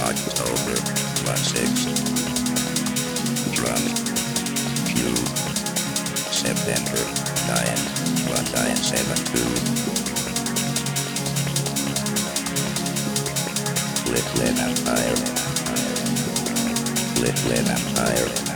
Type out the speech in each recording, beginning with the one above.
October 16. Drum. Q. September 9. 1972. Little Empire. Little Empire.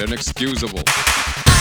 Inexcusable.